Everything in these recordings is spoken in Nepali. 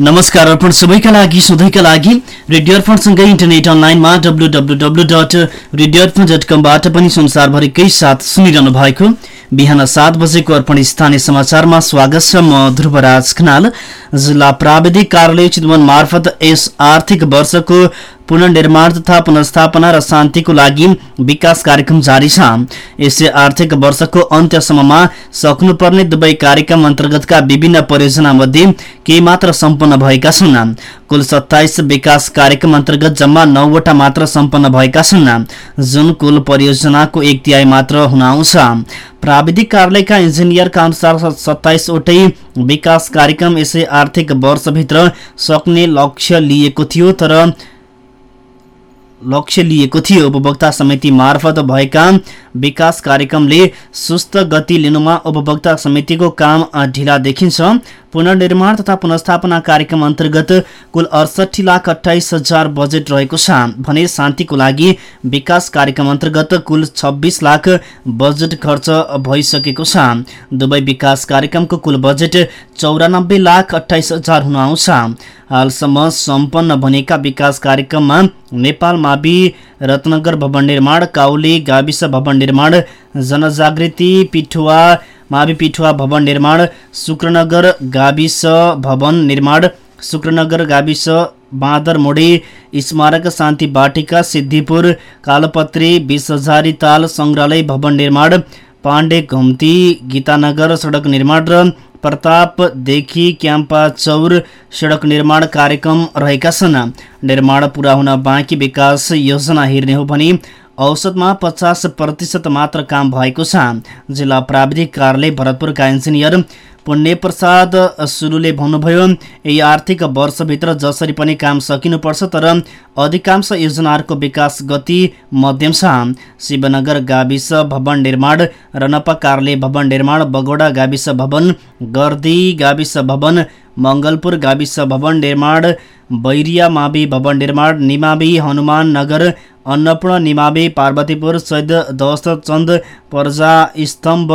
नमस्कार अर्पण सबैका लागि सधैँका लागि रेडियो अर्पणसँगै इन्टरनेट अनलाइनमा W W W dot radio Arpan dot कमबाट पनि संसारभरिकै साथ सुनिरहनु भएको बिहान सात बजेको अर्पण स्थानीय समाचारमा स्वागत छ म ध्रुवराज खनाल। जिल्ला प्राविधिक कार्यालय चितवन मार्फत यस आर्थिक वर्षको पुनर्निर्माण तथा पुनर्स्थापना र शान्तिको लागि विकास कार्यक्रम जारी छ। यसै आर्थिक वर्षको अन्त्यसम्ममा सक्नुपर्ने दुवै कार्यक्रम अन्तर्गतका विभिन्न परियोजना मध्ये केही मात्र सम्पन्न भएका छन्। कुल सत्ताइस विकास कार्यक्रम अन्तर्गत जम्मा नौवटा मात्र सम्पन्न भएका छन्। जुन कुल परियोजनाको एक तिहाई मात्र हुन आउँछ। प्राविधिक कार्यालयका इन्जिनियरका अनुसार सत्ताइसवटै विकास कार्यक्रम यसै आर्थिक वर्षभित्र सक्ने लक्ष्य लिएको थियो तर लक्ष्य लिएको थियो। उपभोक्ता समिति मार्फत भएका विकास कार्यक्रमले सुस्त गति लिनुमा उपभोक्ता समितिको काम ढिला देखिन्छ। पुनर्निर्माण तथा पुनर्स्थापना कार्यक्रम अन्तर्गत कुल अडसठी लाख अठाइस हजार बजेट रहेको छ। भने शान्तिको लागि विकास कार्यक्रम अन्तर्गत कुल छब्बिस लाख बजेट खर्च भइसकेको छ। दुवै विकास कार्यक्रमको कुल बजेट चौरानब्बे लाख अठाइस हजार हुन आउँछ। हालसम्म सम्पन्न बनेका विकास कार्यक्रममा नेपाल मावि रत्नगर भवन निर्माण काउली गाविस भवन निर्माण जनजागृति पिठुवा मावि पिठुवा भवन निर्माण शुक्रनगर गाविस भवन निर्माण शुक्रनगर गाविस बाँदरमोडी स्मारक शान्ति बाटिका सिद्धिपुर कालोपत्री बिस हजारी ताल सङ्ग्रहालय भवन निर्माण पाण्डे घुम्ती गीतानगर सडक निर्माण र प्रतापदेखि क्याम्पा चौर सडक निर्माण कार्यक्रम रहेका छन्। निर्माण पुरा हुन बाँकी विकास योजना हेर्ने हो भने औसतमा पचास प्रतिशत मात्र काम भएको छ। जिल्ला प्राविधिक कार्यालय भरतपुरका इन्जिनियर पुण्य प्रसाद सुरुले भन्नुभयो यही आर्थिक वर्षभित्र जसरी पनि काम सकिनुपर्छ तर अधिकांश योजनाहरूको विकास गति मध्यम छ। शिवनगर गाविस भवन निर्माण रनपा भवन निर्माण बगोडा गाविस भवन गर्दी गाविस भवन मङ्गलपुर गाविस भवन निर्माण बैरिया मावि भवन निर्माण निमावि हनुमान नगर अन्नपूर्ण निमावि पार्वतीपुर सैद दशरथ चन्द पर्जा स्तम्भ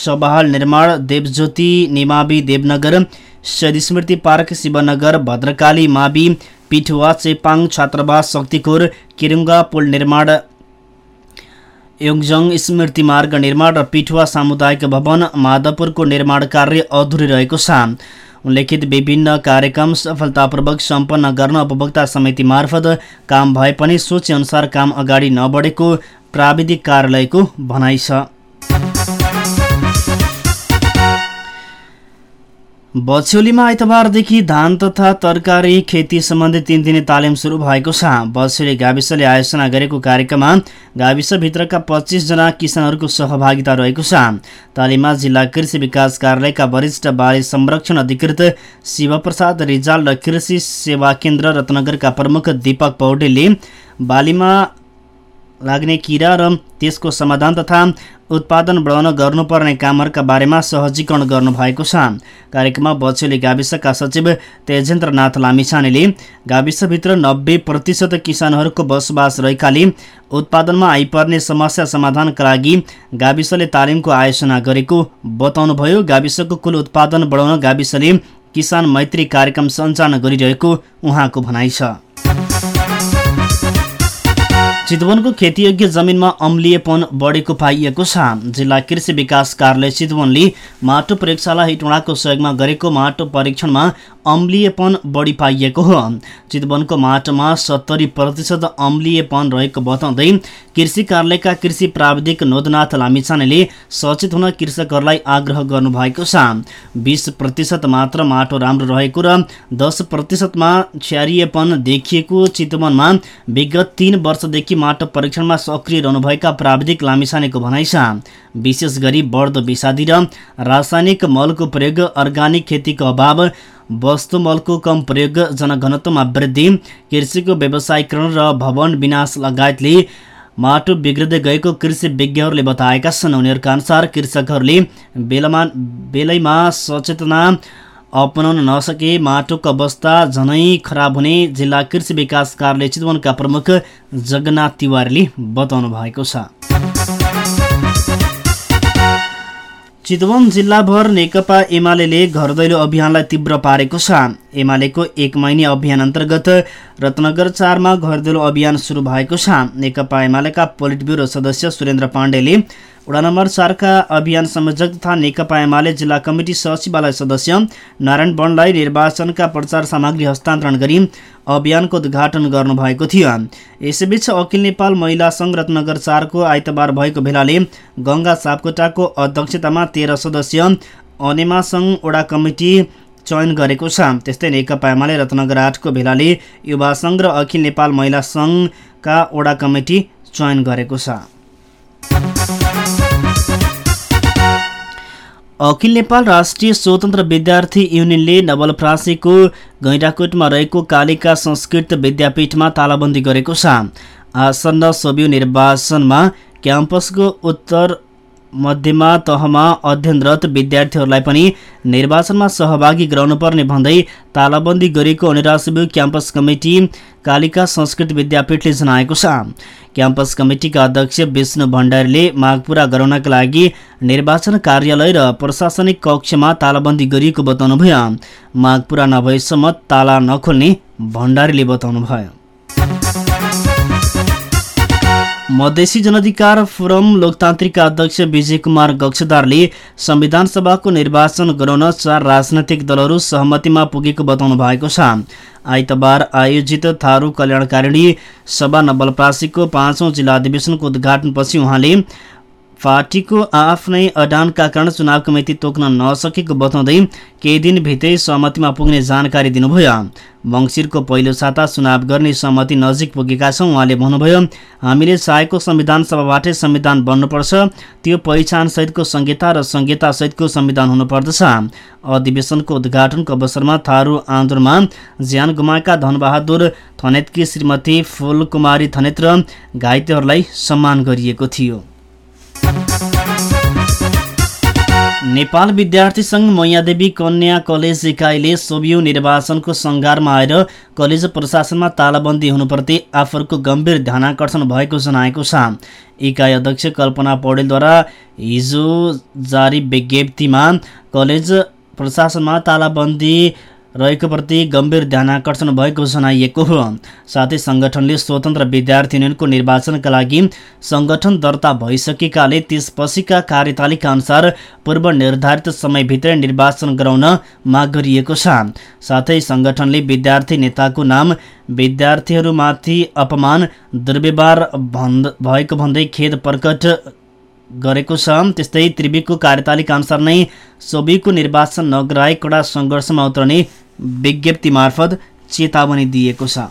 सबाहाल निर्माण देवज्योति निमावि देवनगर शहीद स्मृति पार्क शिवनगर भद्रकाली मावि पिठुवा चेपाङ छात्रावास शक्तिखोर किरुङ्गा पुल निर्माण योङजङ स्मृति मार्ग निर्माण र पिठुवा सामुदायिक भवन माधवपुरको निर्माण कार्य अधुरै रहेको छ। उल्लेखित विभिन्न कार्यक्रम सफलतापूर्वक सम्पन्न गर्न उपभोक्ता समिति मार्फत काम भए पनि सोचे अनुसार काम अगाडि नबढेको प्राविधिक कार्यालयको भनाइ छ। बछौलीमा आइतबारदेखि धान तथा तरकारी खेती सम्बन्धी तिन दिने तालिम सुरु भएको छ। बछौली गाविसले आयोजना गरेको कार्यक्रममा गाविसभित्रका पच्चिसजना किसानहरूको सहभागिता रहेको छ। तालिममा जिल्ला कृषि विकास कार्यालयका वरिष्ठ बाली संरक्षण अधिकृत शिवप्रसाद रिजाल र कृषि सेवा केन्द्र रत्नगरका प्रमुख दीपक पौडेलले बालीमा लाग्ने किरा र त्यसको समाधान तथा उत्पादन बढाउन गर्नुपर्ने कामहरूका बारेमा सहजीकरण गर्नुभएको छ। कार्यक्रममा बछौली गाविसका सचिव तेजेन्द्रनाथ लामिछानेले गाविसभित्र नब्बे प्रतिशत किसानहरूको बसोबास रहेकाले उत्पादनमा आइपर्ने समस्या समाधानका लागि गाविसले तालिमको आयोजना गरेको बताउनुभयो। गाविसको कुल उत्पादन बढाउन गाविसले किसान मैत्री कार्यक्रम सञ्चालन गरिरहेको उहाँको भनाइ छ। चितवनको खेतीयोग्य जमिनमा अम्लिएपन बढेको पाइएको छ। जिल्ला कृषि विकास कार्यालय चितवनले माटो प्रयोगशाला हिटोडाको सहयोगमा गरेको माटो परीक्षणमा अम्लिएपन बढी पाइएको हो। चितवनको माटोमा सत्तरी प्रतिशत अम्लिएपन रहेको बताउँदै कृषि कार्यालयका कृषि प्राविधिक नोदनाथ लामिछानेले सचेत हुन कृषकहरूलाई आग्रह गर्नुभएको छ। बिस प्रतिशत मात्र माटो राम्रो रहेको र दस प्रतिशतमा छ्यारिएपन देखिएको चितवनमा विगत तीन वर्षदेखि माटो परीक्षणमा सक्रिय रहनुभएका प्राविधिक लामिछानेको भनाइ छ। विशेष गरी बढ्दो विषादी र रासायनिक मलको प्रयोग अर्ग्यानिक खेतीको अभाव वस्तु मलको कम प्रयोग जनघनत्वमा वृद्धि कृषिको व्यवसायीकरण र भवन विनाश लगायतले माटो बिग्रदै गएको कृषि विज्ञहरूले बताएका छन्। उनीहरूका अनुसार कृषकहरूले बेलामा बेलैमा सचेतना अपनाउन नसके माटोको अवस्था झनै खराब हुने जिल्ला कृषि विकास कार्यालय चितवनका प्रमुख जगन्नाथ तिवारीले बताउनु भएको छ। चितवन जिल्लाभर नेकपा एमाले घर दैलो अभियानलाई तीव्र पारेको छ। एमालेको एक महिने अभियान अन्तर्गत रत्नगर चारमा घर दैलो अभियान सुरु भएको छ। नेकपा एमालेका पोलिट ब्युरो सदस्य सुरेन्द्र पाण्डेले वडा नम्बर चारका अभियान संयोजक तथा नेकपा एमाले जिल्ला कमिटी सचिवालय सदस्य नारायण वनलाई निर्वाचनका प्रचार सामग्री हस्तान्तरण गरी अभियानको उद्घाटन गर्नुभएको थियो। यसैबीच अखिल नेपाल महिला सङ्घ रत्नगर चारको आइतबार भएको भेलाले गङ्गा सापकोटाको अध्यक्षतामा तेह्र सदस्य अनेमा सङ्घ वडा कमिटी चयन गरेको छ। त्यस्तै नेकपा एमाले रत्नगर आठको भेलाले युवा सङ्घ र अखिल नेपाल महिला सङ्घका वडा कमिटी चयन गरेको छ। अखिल नेपाल राष्ट्रिय स्वतन्त्र विद्यार्थी युनियनले नवलप्रासीको गैँडाकोटमा रहेको कालिका संस्कृत विद्यापीठमा तालाबन्दी गरेको छ। आसन्न सोभियो निर्वाचनमा क्याम्पसको उत्तर मध्यमा तहमा अध्ययनरत विद्यार्थीहरूलाई पनि निर्वाचनमा सहभागी गराउनुपर्ने भन्दै तालाबन्दी गरेको अनिरासिबु क्याम्पस कमिटी कालिका संस्कृत विद्यापीठले जनाएको छ। क्याम्पस कमिटीका अध्यक्ष विष्णु भण्डारीले माग पूरा गराउनका लागि निर्वाचन कार्यालय र प्रशासनिक कक्षमा तालाबन्दी गरिएको बताउनुभयो। माग पूरा नभएसम्म ताला नखोल्ने भण्डारीले बताउनुभयो। मधेसी जनअधिकार फोरम लोकतान्त्रिकका अध्यक्ष विजय कुमार गक्षदारले संविधान सभाको निर्वाचन गराउन चार राजनैतिक दलहरू सहमतिमा पुगेको बताउनु भएको छ। आइतबार आयोजित थारू कल्याणकारिणी सभा नवलप्रासीको पाँचौँ जिल्ला अधिवेशनको उद्घाटनपछि उहाँले पार्टीको आफ्नै अडानका कारण चुनाव कमिटी तोक्न नसकेको बताउँदै केही दिनभित्रै सहमतिमा पुग्ने जानकारी दिनुभयो। मङ्सिरको पहिलो साता चुनाव गर्ने सहमति नजिक पुगेका छौँ उहाँले भन्नुभयो हामीले चाहेको संविधान सभाबाटै संविधान बन्नुपर्छ। त्यो पहिचानसहितको संहिता र संहितासहितको संविधान हुनुपर्दछ। अधिवेशनको उद्घाटनको अवसरमा थारू आन्दोलनमा ज्यान गुमाएका धनबहादुर थनेतकी श्रीमती फुलकुमारी थनेत र घाइतेहरूलाई सम्मान गरिएको थियो। नेपाल विद्यार्थी सङ्घ मैयादेवी कन्या कलेज इकाइले सोभियो निर्वाचनको सङ्घारमा आएर कलेज प्रशासनमा तालाबन्दी हुनुप्रति आफूहरूको गम्भीर ध्यानकर्षण भएको जनाएको छ। इकाइ अध्यक्ष कल्पना पौडेलद्वारा हिजो जारी विज्ञप्तिमा कलेज प्रशासनमा तालाबन्दी रहेको प्रति गम्भीर ध्यानकर्षण भएको जनाइएको हो। साथै सङ्गठनले स्वतन्त्र विद्यार्थी युनियनको निर्वाचनका लागि सङ्गठन दर्ता भइसकेकाले त्यसपछिका कार्यतालिका अनुसार पूर्व निर्धारित समयभित्रै निर्वाचन गराउन माग गरिएको छ। साथै सङ्गठनले विद्यार्थी नेताको नाम विद्यार्थीहरूमाथि अपमान दुर्व्यवहार भएको भन्दै खेद प्रकट गरेको छ। त्यस्तै त्रिविकको कार्यतालिका अनुसार नै सोबीको निर्वाचन नगराई कडा सङ्घर्षमा उत्रने विज्ञप्ति मार्फत चेतावनी दिएको छ।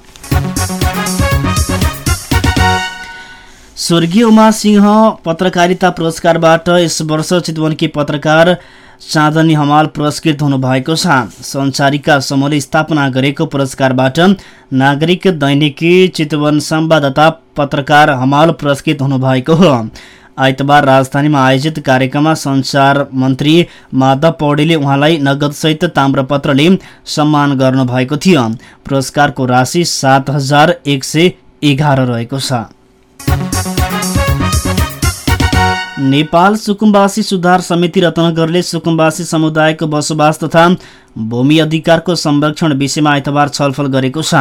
स्वर्गीय उमा सिंह पत्रकारिता पुरस्कारबाट यस वर्ष चितवनकी पत्रकार चाँदनी हमाल पुरस्कृत हुनुभएको छ। संसारिका समूहले स्थापना गरेको पुरस्कारबाट नागरिक दैनिकी चितवन संवाददाता पत्रकार हमाल पुरस्कृत हुनुभएको हो। आइतबार राजधानीमा आयोजित कार्यक्रममा संचार मन्त्री माधव पौडेलले उहाँलाई नगदसहित ताम्रपत्रले सम्मान गर्नुभएको थियो। पुरस्कारको राशि सात हजार एक सय एघार रहेको छ। नेपाल सुकुम्बासी सुधार समिति रत्नगरले सुकुम्बासी समुदायको बसोबास तथा भूमि अधिकारको संरक्षण विषयमा आइतबार छलफल गरेको छ।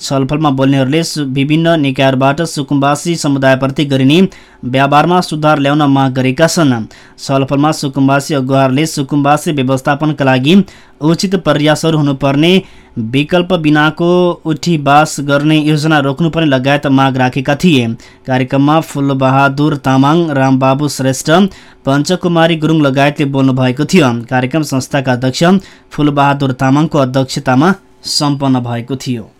छलफलमा बोल्नेहरूले विभिन्न निकायहरूबाट सुकुम्बासी समुदायप्रति गरिने व्यापारमा सुधार ल्याउन माग गरेका छन्। छलफलमा सुकुम्बासी अगुवाहरूले सुकुम्बासी व्यवस्थापनका लागि उचित प्रयासहरू हुनुपर्ने विकल्प बिनाको उठीबास गर्ने योजना रोक्नुपर्ने लगायत माग राखेका थिए। कार्यक्रममा फुलबहादुर तामाङ रामबाबु श्रेष्ठ पञ्चकुमारी गुरुङ लगायतले बोल्नु भएको थियो। कार्यक्रम संस्थाका अध्यक्ष फुलबहादुर तामाङको अध्यक्षतामा सम्पन्न भएको थियो।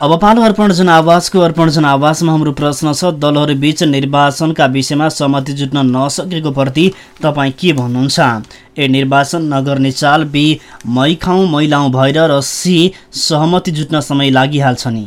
अब पालो अर्पण जनावासको अर्पण जनावासमा हाम्रो प्रश्न छ दलहरू बीच निर्वाचनका विषयमा सहमति जुट्न नसकेको प्रति तपाईँ के भन्नुहुन्छ? ए निर्वाचन नगर्ने चाल बी मै खाउँ मैलाउँ भएर र सी सहमति जुट्न समय लागिहाल्छ नि।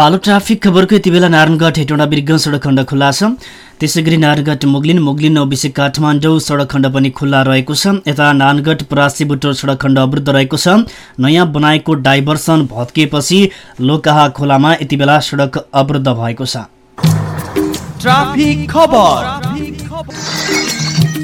पालो ट्राफिक खबरको यति बेला नारायणगढ हेटौँडा बिर्ग सडक खण्ड खुल्ला छ। त्यसै गरी नारायणगढ मुगलिन मुगलिन नौबिसे काठमाडौँ सडक खण्ड पनि खुल्ला रहेको छ। यता नारायणगढ परासी बुटोल सडक खण्ड अवरुद्ध रहेको छ। नयाँ बनाएको डाइभर्सन भत्किएपछि लोकाहा खोलामा यति बेला सडक अवरुद्ध भएको छ।